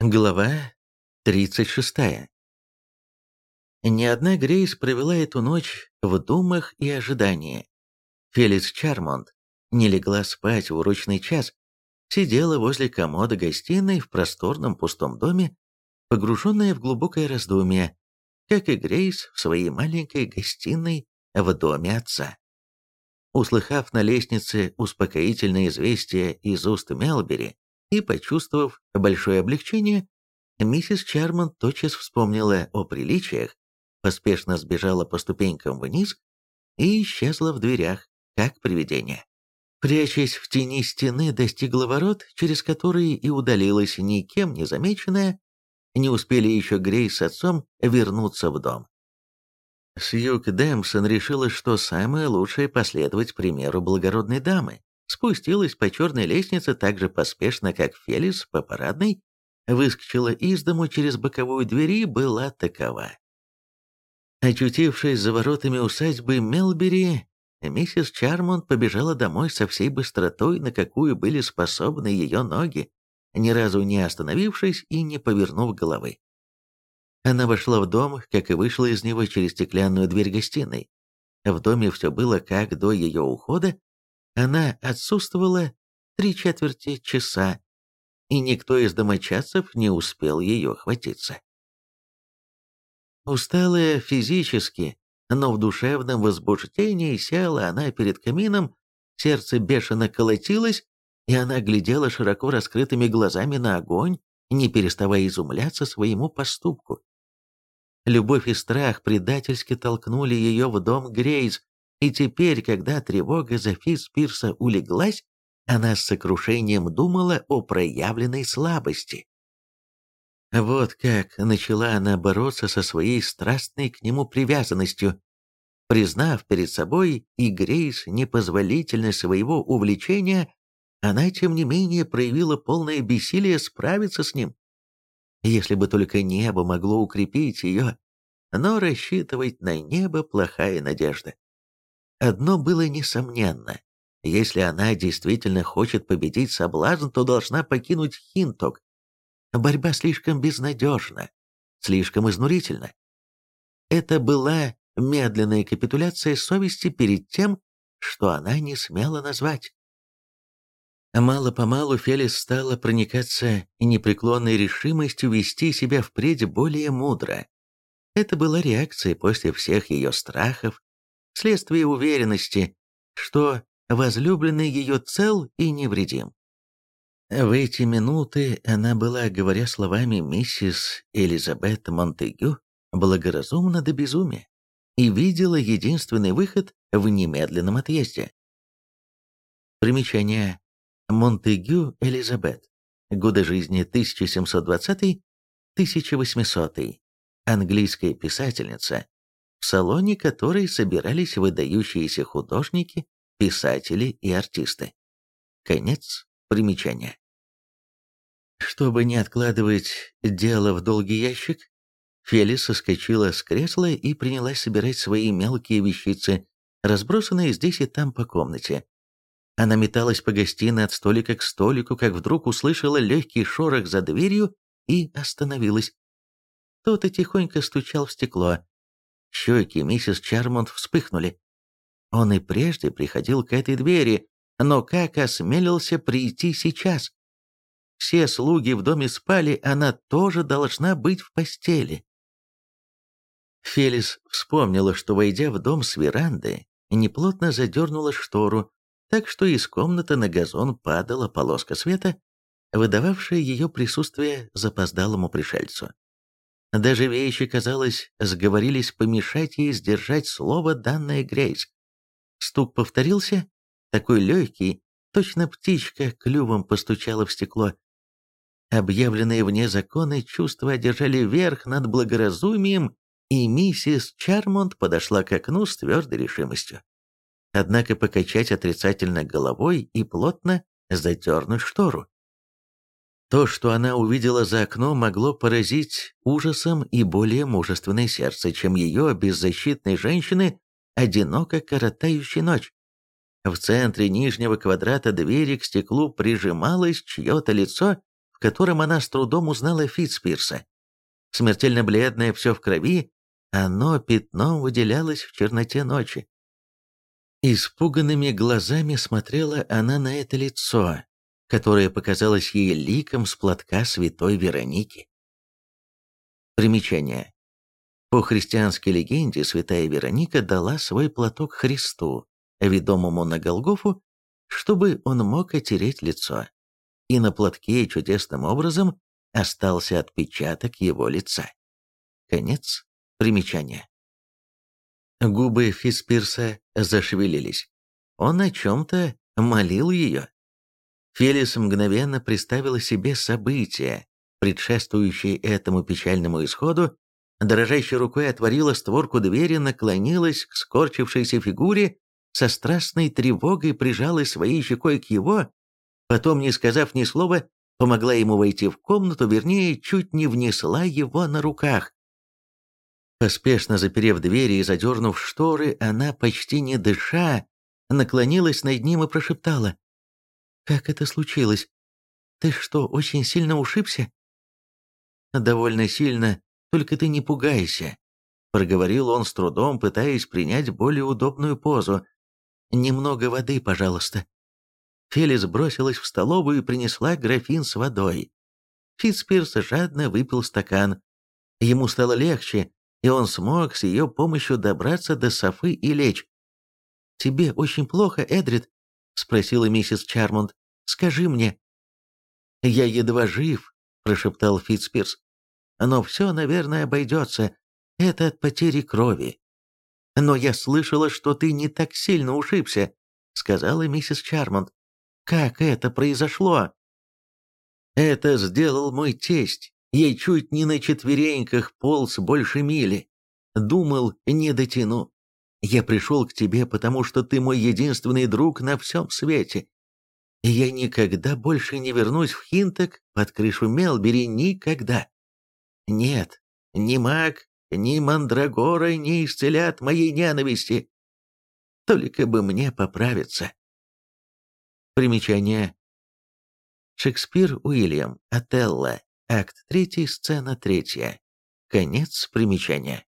Глава 36. Ни одна Грейс провела эту ночь в думах и ожидании. Феликс Чармонт не легла спать в урочный час, сидела возле комода гостиной в просторном пустом доме, погруженная в глубокое раздумье, как и Грейс в своей маленькой гостиной в доме отца. Услыхав на лестнице успокоительное известие из уст Мелбери, и, почувствовав большое облегчение, миссис Чарман тотчас вспомнила о приличиях, поспешно сбежала по ступенькам вниз и исчезла в дверях, как привидение. Прячась в тени стены, достигла ворот, через которые и удалилась никем не замеченная, не успели еще Грей с отцом вернуться в дом. Сьюк Дэмсон решила, что самое лучшее последовать примеру благородной дамы, спустилась по черной лестнице так же поспешно, как Фелис по парадной, выскочила из дому через боковую дверь и была такова. Очутившись за воротами усадьбы Мелбери, миссис Чармонт побежала домой со всей быстротой, на какую были способны ее ноги, ни разу не остановившись и не повернув головы. Она вошла в дом, как и вышла из него через стеклянную дверь гостиной. В доме все было как до ее ухода, она отсутствовала три четверти часа, и никто из домочадцев не успел ее хватиться. Усталая физически, но в душевном возбуждении села она перед камином, сердце бешено колотилось, и она глядела широко раскрытыми глазами на огонь, не переставая изумляться своему поступку. Любовь и страх предательски толкнули ее в дом Грейс, и теперь, когда тревога за Физ Пирса улеглась, она с сокрушением думала о проявленной слабости. Вот как начала она бороться со своей страстной к нему привязанностью. Признав перед собой и Грейс непозволительность своего увлечения, она, тем не менее, проявила полное бессилие справиться с ним. Если бы только небо могло укрепить ее, но рассчитывать на небо плохая надежда. Одно было несомненно. Если она действительно хочет победить соблазн, то должна покинуть Хинток. Борьба слишком безнадежна, слишком изнурительна. Это была медленная капитуляция совести перед тем, что она не смела назвать. Мало-помалу Фелис стала проникаться непреклонной решимостью вести себя впредь более мудро. Это была реакция после всех ее страхов, вследствие уверенности, что возлюбленный ее цел и невредим. В эти минуты она была, говоря словами миссис Элизабет Монтегю, благоразумна до безумия и видела единственный выход в немедленном отъезде. Примечание. Монтегю Элизабет. Годы жизни 1720-1800. Английская писательница, в салоне которой собирались выдающиеся художники, писатели и артисты. Конец примечания. Чтобы не откладывать дело в долгий ящик, Фелис соскочила с кресла и принялась собирать свои мелкие вещицы, разбросанные здесь и там по комнате. Она металась по гостиной от столика к столику, как вдруг услышала легкий шорох за дверью и остановилась. Кто-то тихонько стучал в стекло. Щеки миссис Чармонт вспыхнули. Он и прежде приходил к этой двери, но как осмелился прийти сейчас? Все слуги в доме спали, она тоже должна быть в постели. Фелис вспомнила, что, войдя в дом с веранды, неплотно задернула штору, так что из комнаты на газон падала полоска света, выдававшая ее присутствие запоздалому пришельцу. Даже вещи, казалось, сговорились помешать ей сдержать слово, данное Грейс. Стук повторился, такой легкий, точно птичка клювом постучала в стекло. Объявленные вне законы чувства одержали верх над благоразумием, и миссис Чармонт подошла к окну с твердой решимостью. Однако покачать отрицательно головой и плотно задернуть штору. То, что она увидела за окном, могло поразить ужасом и более мужественное сердце, чем ее беззащитной женщины, одиноко коротающей ночь. В центре нижнего квадрата двери к стеклу прижималось чье-то лицо в котором она с трудом узнала Фитспирса. Смертельно бледное, все в крови, оно пятном выделялось в черноте ночи. Испуганными глазами смотрела она на это лицо, которое показалось ей ликом с платка святой Вероники. Примечание. По христианской легенде святая Вероника дала свой платок Христу, ведомому на Голгофу, чтобы он мог отереть лицо. И на платке чудесным образом остался отпечаток его лица. Конец примечания. Губы Фиспирса зашевелились. Он о чем-то молил ее. Фелис мгновенно представила себе события, предшествующие этому печальному исходу, дрожащей рукой отворила створку двери, наклонилась к скорчившейся фигуре, со страстной тревогой прижалась своей щекой к его, потом, не сказав ни слова, помогла ему войти в комнату, вернее, чуть не внесла его на руках. Поспешно заперев двери и задернув шторы, она, почти не дыша, наклонилась над ним и прошептала. «Как это случилось? Ты что, очень сильно ушибся?» «Довольно сильно, только ты не пугайся», — проговорил он с трудом, пытаясь принять более удобную позу. «Немного воды, пожалуйста». Фелис бросилась в столовую и принесла графин с водой. Фитспирс жадно выпил стакан. Ему стало легче, и он смог с ее помощью добраться до Софы и лечь. «Тебе очень плохо, Эдрид?» — спросила миссис Чармонд. «Скажи мне». «Я едва жив», — прошептал Фитспирс. «Но все, наверное, обойдется. Это от потери крови». «Но я слышала, что ты не так сильно ушибся», — сказала миссис Чармонд. «Как это произошло?» «Это сделал мой тесть. Я чуть не на четвереньках полз больше мили. Думал, не дотяну. Я пришел к тебе, потому что ты мой единственный друг на всем свете. И я никогда больше не вернусь в Хинток под крышу Мелбери, никогда. Нет, ни маг, ни мандрагора не исцелят моей ненависти. Только бы мне поправиться. Примечание. Шекспир Уильям, Отелло, Акт 3, сцена 3. Конец примечания.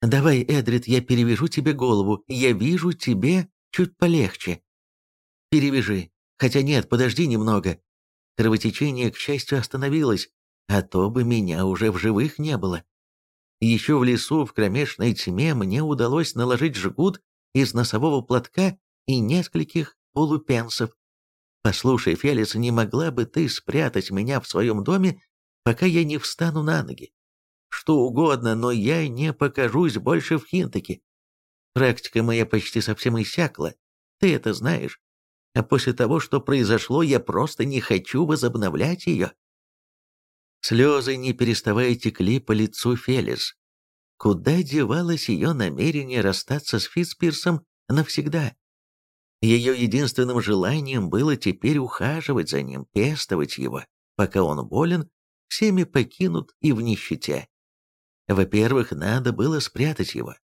«Давай, Эдрид, я перевяжу тебе голову. Я вижу тебе чуть полегче. Перевяжи. Хотя нет, подожди немного. Кровотечение, к счастью, остановилось, а то бы меня уже в живых не было. Еще в лесу в кромешной тьме мне удалось наложить жгут из носового платка и нескольких полупенсов. «Послушай, Фелис, не могла бы ты спрятать меня в своем доме, пока я не встану на ноги? Что угодно, но я не покажусь больше в Хинтаке. Практика моя почти совсем иссякла, ты это знаешь. А после того, что произошло, я просто не хочу возобновлять ее». Слезы, не переставая, текли по лицу Фелис. Куда девалось ее намерение расстаться с Фитспирсом навсегда? Ее единственным желанием было теперь ухаживать за ним, пестовать его, пока он болен, всеми покинут и в нищете. Во-первых, надо было спрятать его.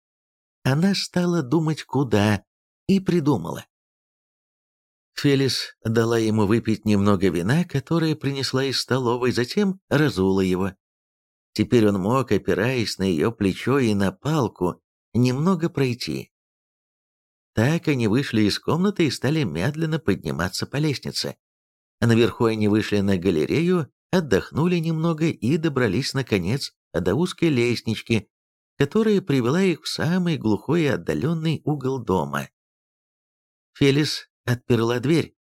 Она стала думать, куда, и придумала. Фелис дала ему выпить немного вина, которое принесла из столовой, затем разула его. Теперь он мог, опираясь на ее плечо и на палку, немного пройти, так они вышли из комнаты и стали медленно подниматься по лестнице. Наверху они вышли на галерею, отдохнули немного и добрались, наконец, до узкой лестнички, которая привела их в самый глухой и отдаленный угол дома. Фелис отперла дверь.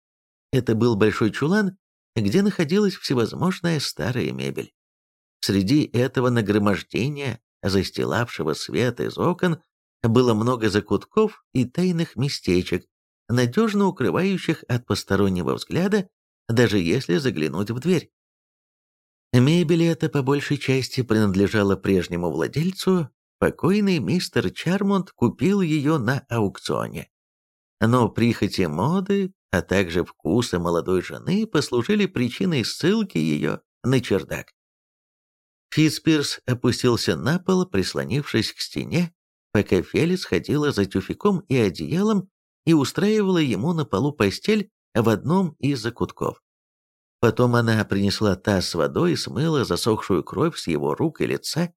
Это был большой чулан, где находилась всевозможная старая мебель. Среди этого нагромождения, застилавшего свет из окон, было много закутков и тайных местечек, надежно укрывающих от постороннего взгляда, даже если заглянуть в дверь. Мебель эта по большей части принадлежала прежнему владельцу, покойный мистер Чармонт купил ее на аукционе. Но прихоти моды, а также вкусы молодой жены послужили причиной ссылки ее на чердак. Фитспирс опустился на пол, прислонившись к стене, пока Фелис ходила за тюфяком и одеялом и устраивала ему на полу постель в одном из закутков. Потом она принесла таз с водой и смыла засохшую кровь с его рук и лица.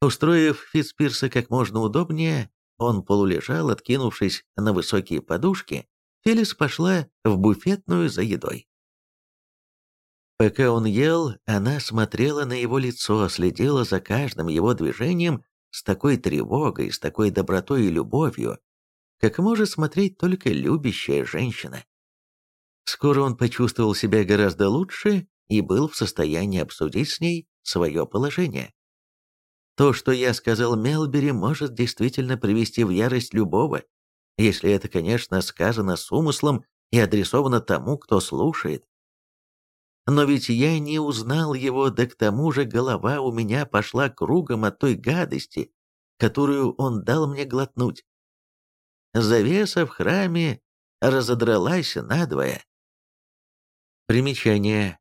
Устроив Фитспирса как можно удобнее, он полулежал, откинувшись на высокие подушки. Фелис пошла в буфетную за едой. Пока он ел, она смотрела на его лицо, следила за каждым его движением с такой тревогой, с такой добротой и любовью, как может смотреть только любящая женщина. Скоро он почувствовал себя гораздо лучше и был в состоянии обсудить с ней свое положение. То, что я сказал Мелбери, может действительно привести в ярость любого, если это, конечно, сказано с умыслом и адресовано тому, кто слушает. Но ведь я не узнал его, да к тому же голова у меня пошла кругом от той гадости, которую он дал мне глотнуть. Завеса в храме разодралась надвое. Примечание.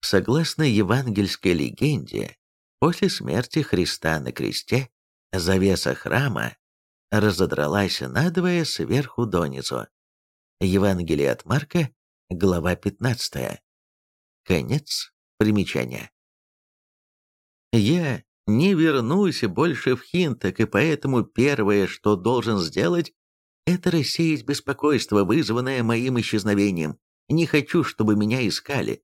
Согласно евангельской легенде, после смерти Христа на кресте, завеса храма разодралась надвое сверху донизу. Евангелие от Марка, глава 15. Конец примечания. Я не вернусь больше в Хинток, и поэтому первое, что должен сделать, это рассеять беспокойство, вызванное моим исчезновением. Не хочу, чтобы меня искали.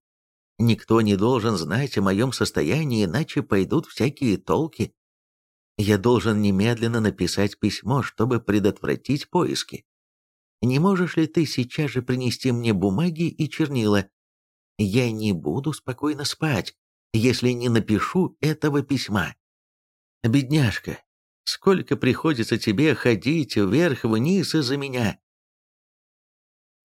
Никто не должен знать о моем состоянии, иначе пойдут всякие толки. Я должен немедленно написать письмо, чтобы предотвратить поиски. Не можешь ли ты сейчас же принести мне бумаги и чернила? Я не буду спокойно спать, если не напишу этого письма. Бедняжка, сколько приходится тебе ходить вверх-вниз из-за меня.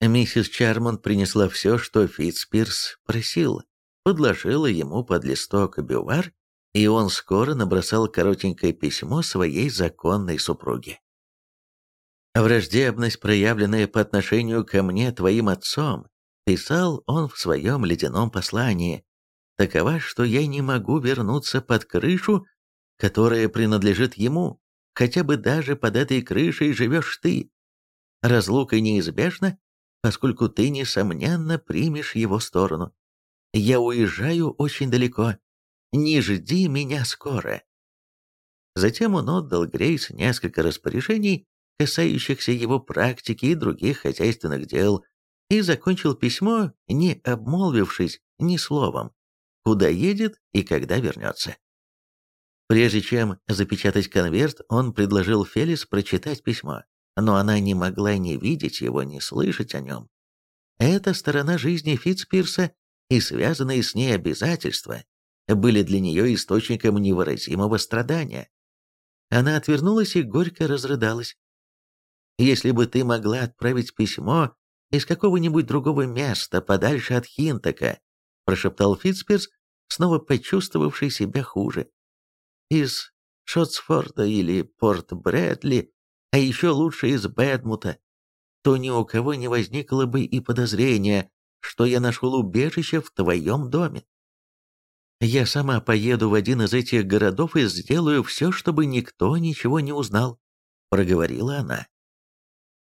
Миссис Чармонт принесла все, что Фитцпирс просил, подложила ему под листок бювар, и он скоро набросал коротенькое письмо своей законной супруге. Враждебность, проявленная по отношению ко мне твоим отцом, Писал он в своем ледяном послании, такова, что я не могу вернуться под крышу, которая принадлежит ему, хотя бы даже под этой крышей живешь ты. Разлука неизбежна, поскольку ты, несомненно, примешь его сторону. Я уезжаю очень далеко. Не жди меня скоро. Затем он отдал Грейс несколько распоряжений, касающихся его практики и других хозяйственных дел, и закончил письмо, не обмолвившись ни словом, куда едет и когда вернется. Прежде чем запечатать конверт, он предложил Фелис прочитать письмо, но она не могла ни видеть его, ни слышать о нем. Эта сторона жизни Фитцпирса и связанные с ней обязательства были для нее источником невыразимого страдания. Она отвернулась и горько разрыдалась. «Если бы ты могла отправить письмо из какого-нибудь другого места, подальше от Хинтака», прошептал Фитспирс, снова почувствовавший себя хуже. «Из Шотсфорда или Порт-Брэдли, а еще лучше из Бэдмута, то ни у кого не возникло бы и подозрения, что я нашел убежище в твоем доме. Я сама поеду в один из этих городов и сделаю все, чтобы никто ничего не узнал», — проговорила она.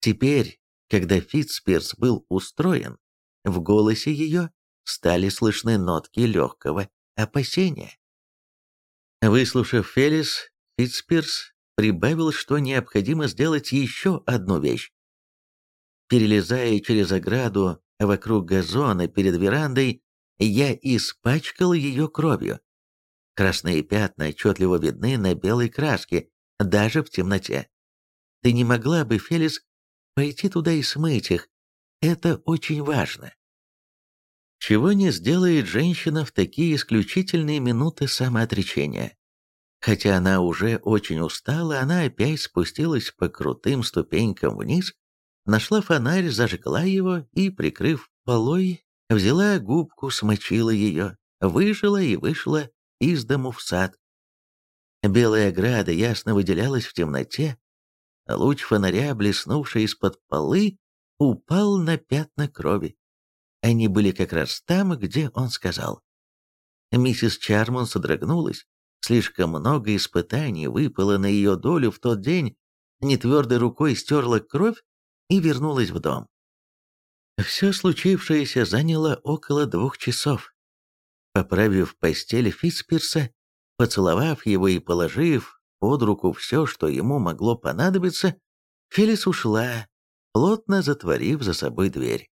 Теперь, когда Фитспирс был устроен, в голосе ее стали слышны нотки легкого опасения. Выслушав Фелис, Фитспирс прибавил, что необходимо сделать еще одну вещь. Перелезая через ограду вокруг газона перед верандой, я испачкал ее кровью. Красные пятна отчетливо видны на белой краске, даже в темноте. Ты не могла бы, Фелис, пойти туда и смыть их. Это очень важно. Чего не сделает женщина в такие исключительные минуты самоотречения. Хотя она уже очень устала, она опять спустилась по крутым ступенькам вниз, нашла фонарь, зажгла его и, прикрыв полой, взяла губку, смочила ее, выжила и вышла из дому в сад. Белая ограда ясно выделялась в темноте, Луч фонаря, блеснувший из-под полы, упал на пятна крови. Они были как раз там, где он сказал. Миссис Чармон содрогнулась. Слишком много испытаний выпало на ее долю в тот день, нетвердой рукой стерла кровь и вернулась в дом. Все случившееся заняло около двух часов. Поправив постель Фитспирса, поцеловав его и положив под руку все, что ему могло понадобиться, Фелис ушла, плотно затворив за собой дверь.